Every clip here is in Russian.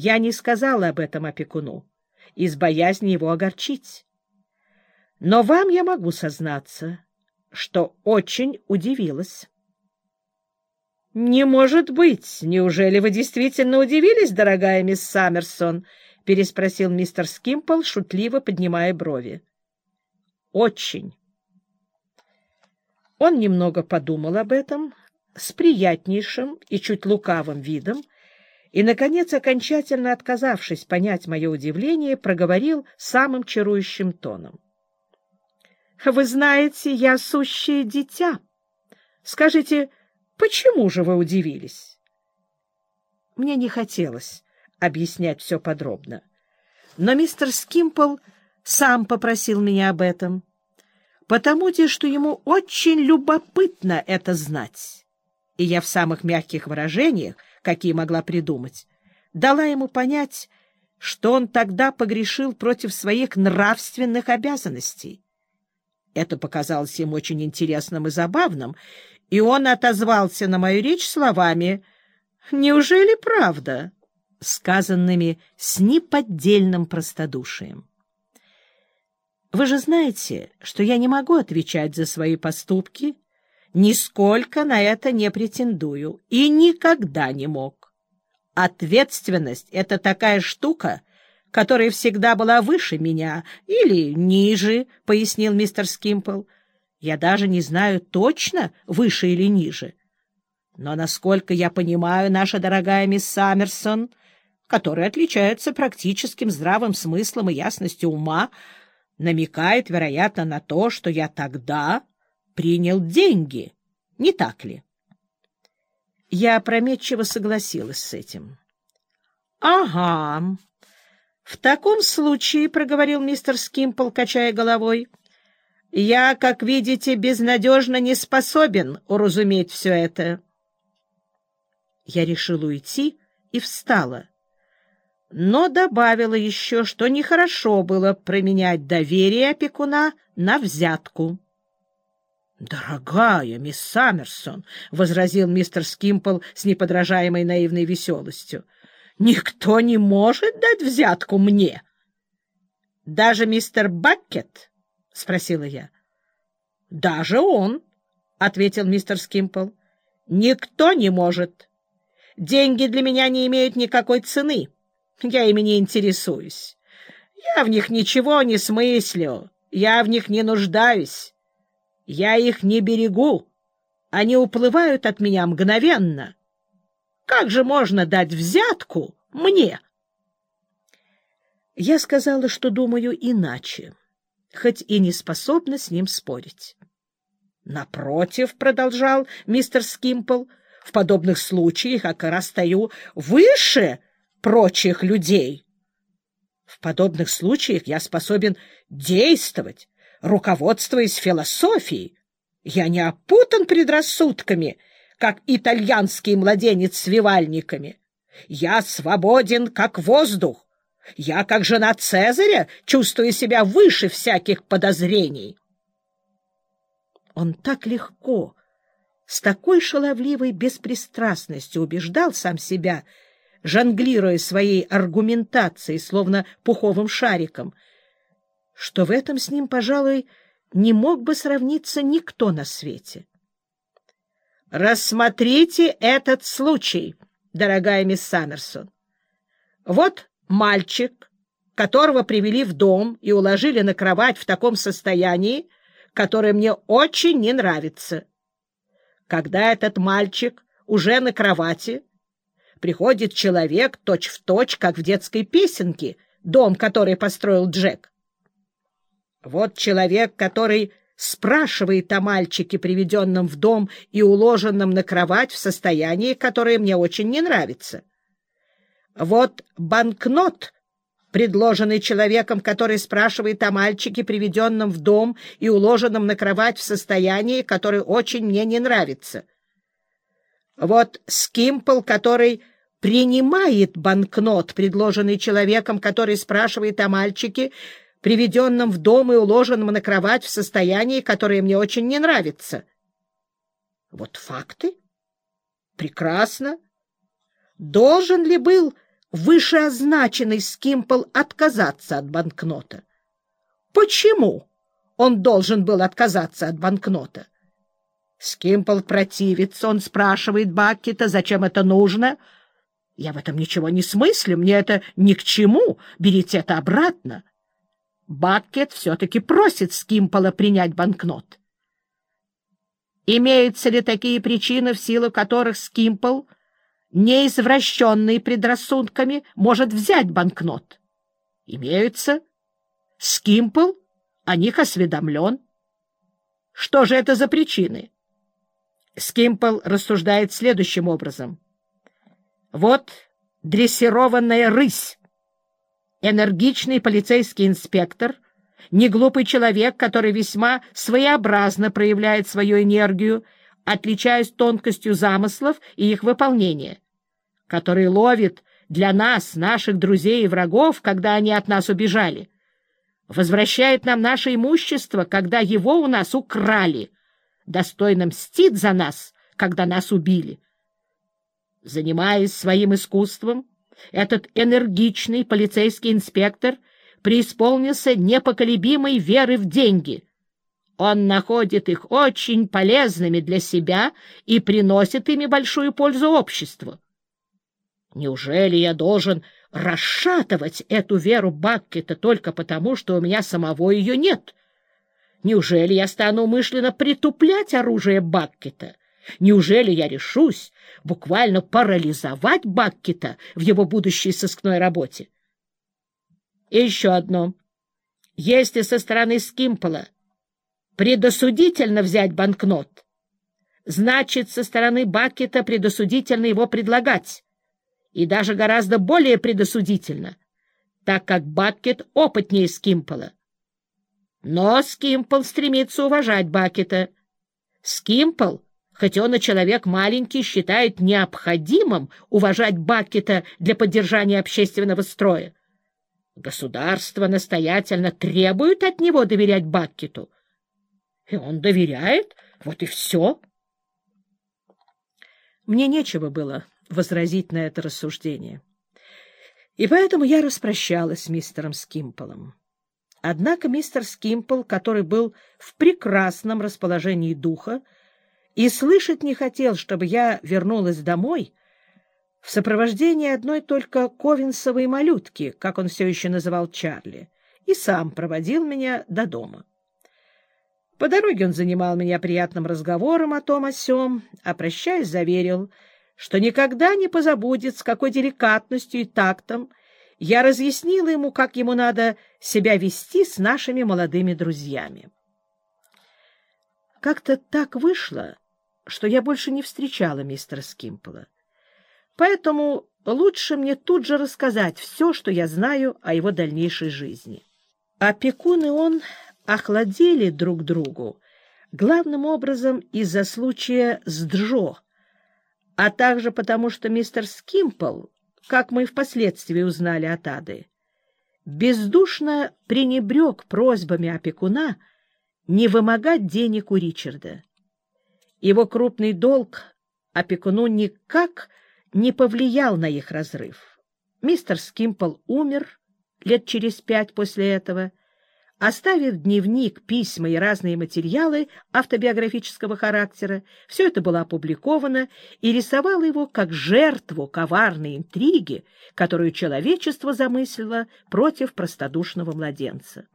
Я не сказала об этом опекуну, из боязни его огорчить. Но вам я могу сознаться, что очень удивилась. — Не может быть! Неужели вы действительно удивились, дорогая мисс Саммерсон? — переспросил мистер Скимпл, шутливо поднимая брови. — Очень. Он немного подумал об этом с приятнейшим и чуть лукавым видом и, наконец, окончательно отказавшись понять мое удивление, проговорил самым чарующим тоном. — Вы знаете, я сущее дитя. Скажите, почему же вы удивились? Мне не хотелось объяснять все подробно, но мистер Скимпл сам попросил меня об этом, потому-те, что ему очень любопытно это знать, и я в самых мягких выражениях, какие могла придумать, дала ему понять, что он тогда погрешил против своих нравственных обязанностей. Это показалось ему очень интересным и забавным, и он отозвался на мою речь словами «Неужели правда?» сказанными с неподдельным простодушием. Вы же знаете, что я не могу отвечать за свои поступки, нисколько на это не претендую и никогда не мог. Ответственность — это такая штука, которая всегда была выше меня или ниже, — пояснил мистер Скимпл. Я даже не знаю точно, выше или ниже. Но, насколько я понимаю, наша дорогая мисс Саммерсон, которая отличается практическим здравым смыслом и ясностью ума, намекает, вероятно, на то, что я тогда принял деньги, не так ли? Я опрометчиво согласилась с этим. — Ага, «В таком случае, — проговорил мистер Скимпл, качая головой, — я, как видите, безнадежно не способен уразуметь все это». Я решила уйти и встала, но добавила еще, что нехорошо было променять доверие опекуна на взятку. — Дорогая мисс Саммерсон, — возразил мистер Скимпл с неподражаемой наивной веселостью, — Никто не может дать взятку мне. — Даже мистер Баккет? — спросила я. — Даже он, — ответил мистер Скимпл. — Никто не может. Деньги для меня не имеют никакой цены. Я ими не интересуюсь. Я в них ничего не смыслю. Я в них не нуждаюсь. Я их не берегу. Они уплывают от меня мгновенно. Как же можно дать взятку мне? Я сказала, что думаю иначе, хоть и не способна с ним спорить. Напротив, — продолжал мистер Скимпл, — в подобных случаях я как раз стою выше прочих людей. В подобных случаях я способен действовать, руководствуясь философией. Я не опутан предрассудками как итальянский младенец с вивальниками. Я свободен, как воздух. Я, как жена Цезаря, чувствую себя выше всяких подозрений. Он так легко, с такой шаловливой беспристрастностью убеждал сам себя, жонглируя своей аргументацией, словно пуховым шариком, что в этом с ним, пожалуй, не мог бы сравниться никто на свете. Рассмотрите этот случай, дорогая мисс Саммерсон. Вот мальчик, которого привели в дом и уложили на кровать в таком состоянии, которое мне очень не нравится. Когда этот мальчик уже на кровати, приходит человек точь-в-точь, точь, как в детской песенке, дом, который построил Джек. Вот человек, который спрашивает о мальчике, приведенном в дом и уложенном на кровать в состоянии, которое мне очень не нравится. Вот банкнот, предложенный человеком, который спрашивает о мальчике, приведенном в дом и уложенном на кровать в состоянии, которое очень мне не нравится. Вот скимпл, который принимает банкнот, предложенный человеком, который спрашивает о мальчике, приведенном в дом и уложенном на кровать в состоянии, которое мне очень не нравится. Вот факты. Прекрасно. Должен ли был вышеозначенный Скимпл отказаться от банкнота. Почему он должен был отказаться от банкнота? Скимпл противится, он спрашивает Баккета, зачем это нужно. Я в этом ничего не смыслю, мне это ни к чему, берите это обратно. Баккет все-таки просит Скимпола принять банкнот. Имеются ли такие причины, в силу которых Скимпл, неизвращенный предрассудками, может взять банкнот? Имеются. Скимпл о них осведомлен. Что же это за причины? Скимпл рассуждает следующим образом. Вот дрессированная рысь, энергичный полицейский инспектор, неглупый человек, который весьма своеобразно проявляет свою энергию, отличаясь тонкостью замыслов и их выполнения, который ловит для нас, наших друзей и врагов, когда они от нас убежали, возвращает нам наше имущество, когда его у нас украли, достойно мстит за нас, когда нас убили. Занимаясь своим искусством, этот энергичный полицейский инспектор преисполнился непоколебимой веры в деньги. Он находит их очень полезными для себя и приносит ими большую пользу обществу. Неужели я должен расшатывать эту веру Баккета только потому, что у меня самого ее нет? Неужели я стану умышленно притуплять оружие Баккета? Неужели я решусь буквально парализовать Баккета в его будущей сыскной работе? И еще одно. Если со стороны Скимпола предосудительно взять банкнот, значит, со стороны Баккета предосудительно его предлагать, и даже гораздо более предосудительно, так как Баккет опытнее Скимпола. Но Скимпл стремится уважать Бакета. Скимпл, хоть он и человек маленький, считает необходимым уважать Бакета для поддержания общественного строя. Государство настоятельно требует от него доверять Баккету. И он доверяет, вот и все. Мне нечего было возразить на это рассуждение. И поэтому я распрощалась с мистером Скимполом. Однако мистер Скимпл, который был в прекрасном расположении духа и слышать не хотел, чтобы я вернулась домой, в сопровождении одной только ковинсовой малютки, как он все еще называл Чарли, и сам проводил меня до дома. По дороге он занимал меня приятным разговором о том о сём, а прощаясь заверил, что никогда не позабудет, с какой деликатностью и тактом я разъяснила ему, как ему надо себя вести с нашими молодыми друзьями. Как-то так вышло, что я больше не встречала мистера Скимпола. Поэтому лучше мне тут же рассказать все, что я знаю о его дальнейшей жизни. Опекун и он охладели друг другу, главным образом из-за случая с Джо, а также потому, что мистер Скимпл как мы впоследствии узнали от Ады, бездушно пренебрег просьбами опекуна не вымогать денег у Ричарда. Его крупный долг опекуну никак не повлиял на их разрыв. Мистер Скимпл умер лет через пять после этого, Оставив дневник, письма и разные материалы автобиографического характера, все это было опубликовано и рисовало его как жертву коварной интриги, которую человечество замыслило против простодушного младенца.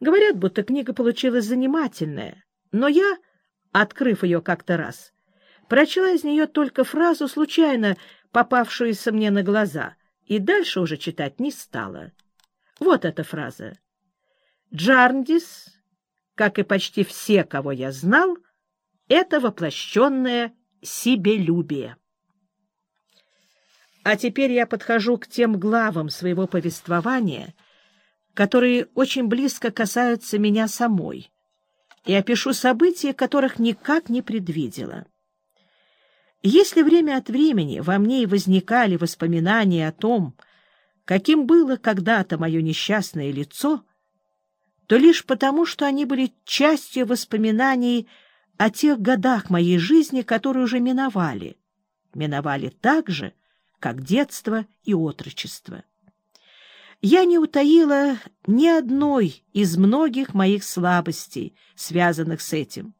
Говорят, будто книга получилась занимательная, но я, открыв ее как-то раз, прочла из нее только фразу, случайно попавшуюся мне на глаза, и дальше уже читать не стала. Вот эта фраза. Джарндис, как и почти все, кого я знал, это воплощенное себелюбие. А теперь я подхожу к тем главам своего повествования, которые очень близко касаются меня самой, и опишу события, которых никак не предвидела. Если время от времени во мне и возникали воспоминания о том, каким было когда-то мое несчастное лицо — то лишь потому, что они были частью воспоминаний о тех годах моей жизни, которые уже миновали. Миновали так же, как детство и отрочество. Я не утаила ни одной из многих моих слабостей, связанных с этим,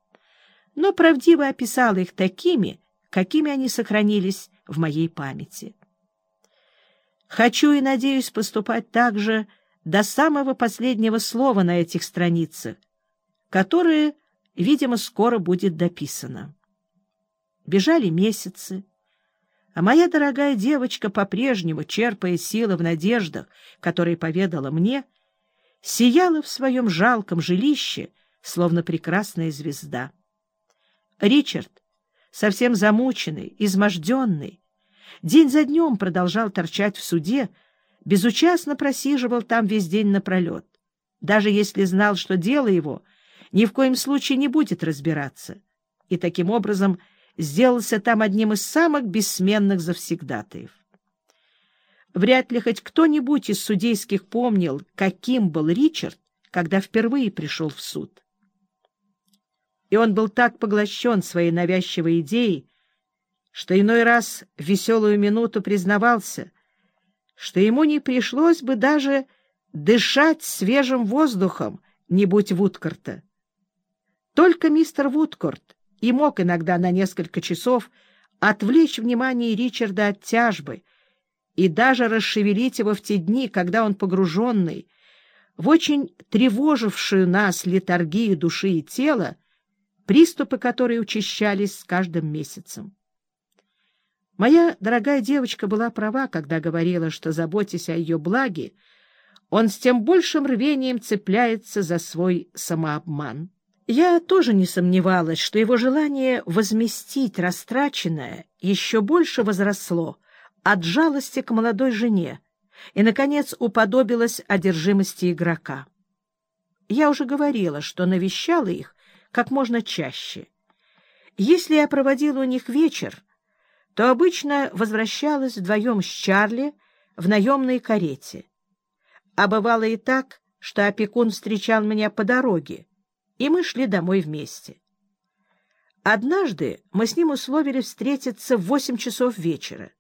но правдиво описала их такими, какими они сохранились в моей памяти. Хочу и надеюсь поступать так же до самого последнего слова на этих страницах, которое, видимо, скоро будет дописано. Бежали месяцы, а моя дорогая девочка, по-прежнему черпая силы в надеждах, которые поведала мне, сияла в своем жалком жилище, словно прекрасная звезда. Ричард, совсем замученный, изможденный, день за днем продолжал торчать в суде, безучастно просиживал там весь день напролет, даже если знал, что дело его ни в коем случае не будет разбираться, и таким образом — сделался там одним из самых бессменных завсегдатаев. Вряд ли хоть кто-нибудь из судейских помнил, каким был Ричард, когда впервые пришел в суд. И он был так поглощен своей навязчивой идеей, что иной раз в веселую минуту признавался, что ему не пришлось бы даже дышать свежим воздухом, не будь Вудкорта. Только мистер Вудкорт и мог иногда на несколько часов отвлечь внимание Ричарда от тяжбы и даже расшевелить его в те дни, когда он погруженный в очень тревожившую нас литургию души и тела, приступы которой учащались с каждым месяцем. Моя дорогая девочка была права, когда говорила, что, заботясь о ее благе, он с тем большим рвением цепляется за свой самообман. Я тоже не сомневалась, что его желание возместить растраченное еще больше возросло от жалости к молодой жене и, наконец, уподобилось одержимости игрока. Я уже говорила, что навещала их как можно чаще. Если я проводила у них вечер, то обычно возвращалась вдвоем с Чарли в наемной карете. А бывало и так, что опекун встречал меня по дороге, и мы шли домой вместе. Однажды мы с ним условили встретиться в восемь часов вечера.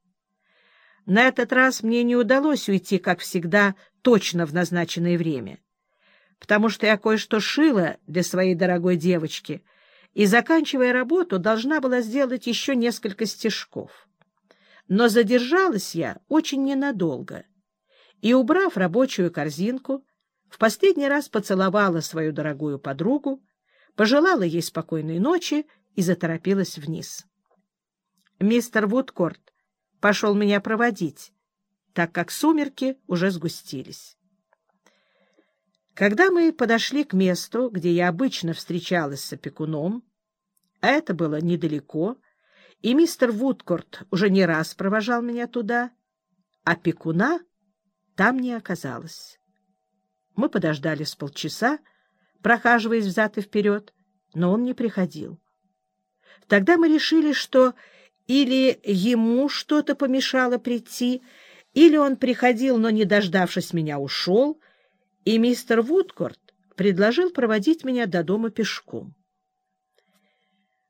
На этот раз мне не удалось уйти, как всегда, точно в назначенное время, потому что я кое-что шила для своей дорогой девочки и, заканчивая работу, должна была сделать еще несколько стежков. Но задержалась я очень ненадолго и, убрав рабочую корзинку, в последний раз поцеловала свою дорогую подругу, пожелала ей спокойной ночи и заторопилась вниз. Мистер Вудкорт пошел меня проводить, так как сумерки уже сгустились. Когда мы подошли к месту, где я обычно встречалась с опекуном, а это было недалеко, и мистер Вудкорт уже не раз провожал меня туда, опекуна там не оказалось. Мы подождали с полчаса, прохаживаясь взад и вперед, но он не приходил. Тогда мы решили, что или ему что-то помешало прийти, или он приходил, но, не дождавшись меня, ушел, и мистер Вудкорт предложил проводить меня до дома пешком.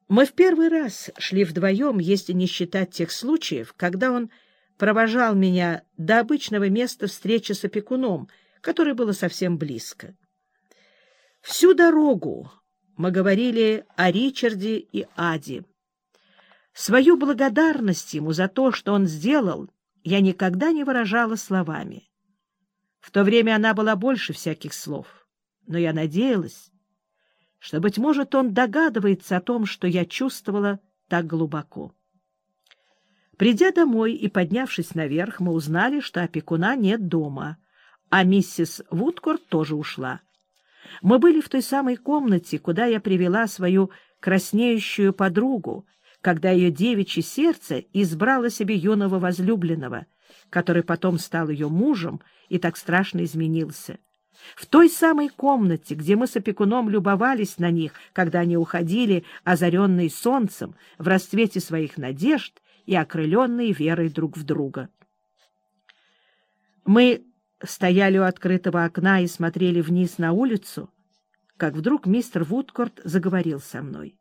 Мы в первый раз шли вдвоем, если не считать тех случаев, когда он провожал меня до обычного места встречи с опекуном — которое было совсем близко. Всю дорогу мы говорили о Ричарде и Аде. Свою благодарность ему за то, что он сделал, я никогда не выражала словами. В то время она была больше всяких слов, но я надеялась, что, быть может, он догадывается о том, что я чувствовала так глубоко. Придя домой и поднявшись наверх, мы узнали, что опекуна нет дома — а миссис Вудкорт тоже ушла. Мы были в той самой комнате, куда я привела свою краснеющую подругу, когда ее девичье сердце избрало себе юного возлюбленного, который потом стал ее мужем и так страшно изменился. В той самой комнате, где мы с опекуном любовались на них, когда они уходили, озаренные солнцем, в расцвете своих надежд и окрыленные верой друг в друга. Мы стояли у открытого окна и смотрели вниз на улицу, как вдруг мистер Вудкорт заговорил со мной.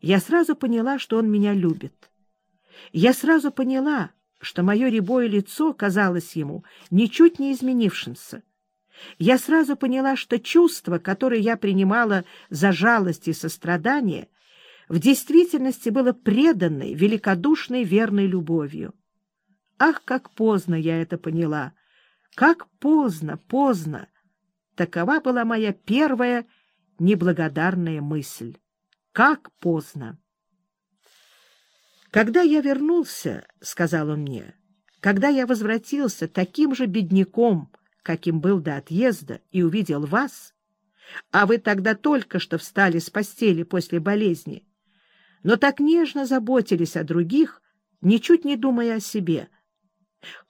Я сразу поняла, что он меня любит. Я сразу поняла, что мое рябое лицо казалось ему ничуть не изменившимся. Я сразу поняла, что чувство, которое я принимала за жалость и сострадание, в действительности было преданной, великодушной, верной любовью. Ах, как поздно я это поняла! Как поздно, поздно! Такова была моя первая неблагодарная мысль. Как поздно! «Когда я вернулся, — сказал он мне, — когда я возвратился таким же бедняком, каким был до отъезда, и увидел вас, а вы тогда только что встали с постели после болезни, но так нежно заботились о других, ничуть не думая о себе. —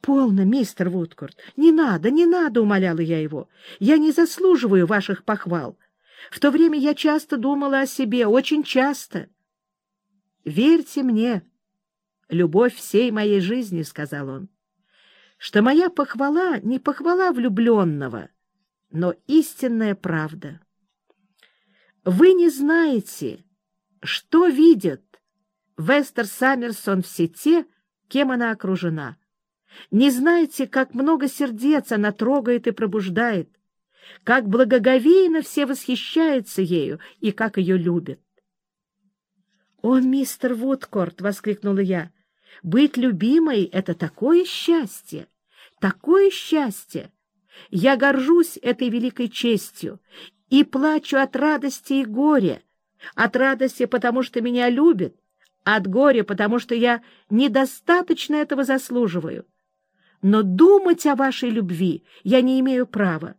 Полно, мистер Вудкорт, не надо, не надо, — умоляла я его. — Я не заслуживаю ваших похвал. В то время я часто думала о себе, очень часто. — Верьте мне, любовь всей моей жизни, — сказал он, — что моя похвала не похвала влюбленного, но истинная правда. Вы не знаете, что видит Вестер Саммерсон в сети, кем она окружена. Не знаете, как много сердец она трогает и пробуждает, как благоговейно все восхищаются ею и как ее любят. — О, мистер Вудкорт! — воскликнула я. — Быть любимой — это такое счастье! Такое счастье! Я горжусь этой великой честью и плачу от радости и горя, от радости, потому что меня любят, от горя, потому что я недостаточно этого заслуживаю. Но думать о вашей любви я не имею права.